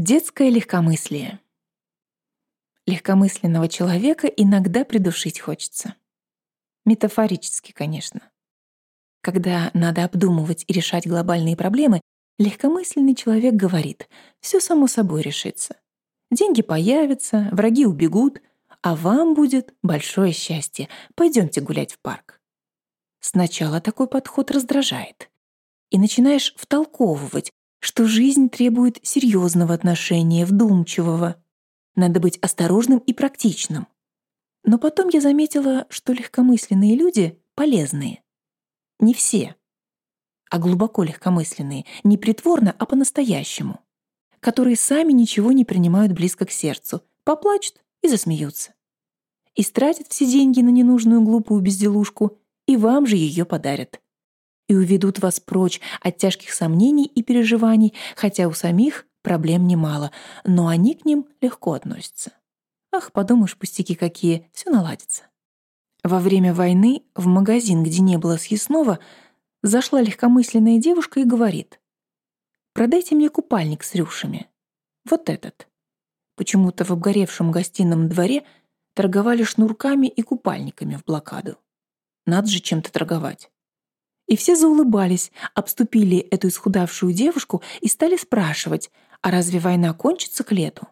Детское легкомыслие. Легкомысленного человека иногда придушить хочется. Метафорически, конечно. Когда надо обдумывать и решать глобальные проблемы, легкомысленный человек говорит, все само собой решится. Деньги появятся, враги убегут, а вам будет большое счастье. Пойдемте гулять в парк. Сначала такой подход раздражает. И начинаешь втолковывать, что жизнь требует серьезного отношения, вдумчивого. Надо быть осторожным и практичным. Но потом я заметила, что легкомысленные люди полезные. Не все, а глубоко легкомысленные, не притворно, а по-настоящему, которые сами ничего не принимают близко к сердцу, поплачут и засмеются. И стратят все деньги на ненужную глупую безделушку, и вам же ее подарят и уведут вас прочь от тяжких сомнений и переживаний, хотя у самих проблем немало, но они к ним легко относятся. Ах, подумаешь, пустяки какие, все наладится. Во время войны в магазин, где не было съестного, зашла легкомысленная девушка и говорит, «Продайте мне купальник с рюшами. Вот этот». Почему-то в обгоревшем гостином дворе торговали шнурками и купальниками в блокаду. Надо же чем-то торговать. И все заулыбались, обступили эту исхудавшую девушку и стали спрашивать, а разве война кончится к лету?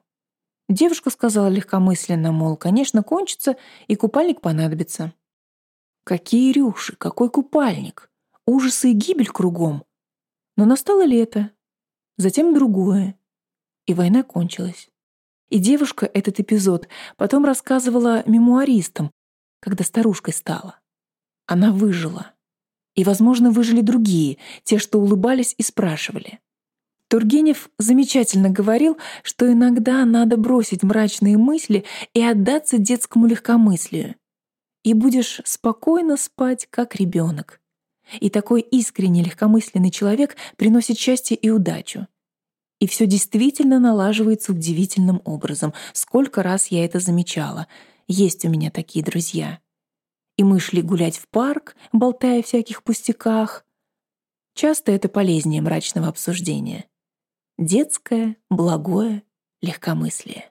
Девушка сказала легкомысленно, мол, конечно, кончится, и купальник понадобится. Какие рюши, какой купальник? Ужасы и гибель кругом. Но настало лето, затем другое, и война кончилась. И девушка этот эпизод потом рассказывала мемуаристам, когда старушкой стала. Она выжила. И, возможно, выжили другие, те, что улыбались и спрашивали. Тургенев замечательно говорил, что иногда надо бросить мрачные мысли и отдаться детскому легкомыслию. И будешь спокойно спать, как ребенок. И такой искренне легкомысленный человек приносит счастье и удачу. И все действительно налаживается удивительным образом. Сколько раз я это замечала. Есть у меня такие друзья и мы шли гулять в парк, болтая о всяких пустяках. Часто это полезнее мрачного обсуждения. Детское, благое легкомыслие.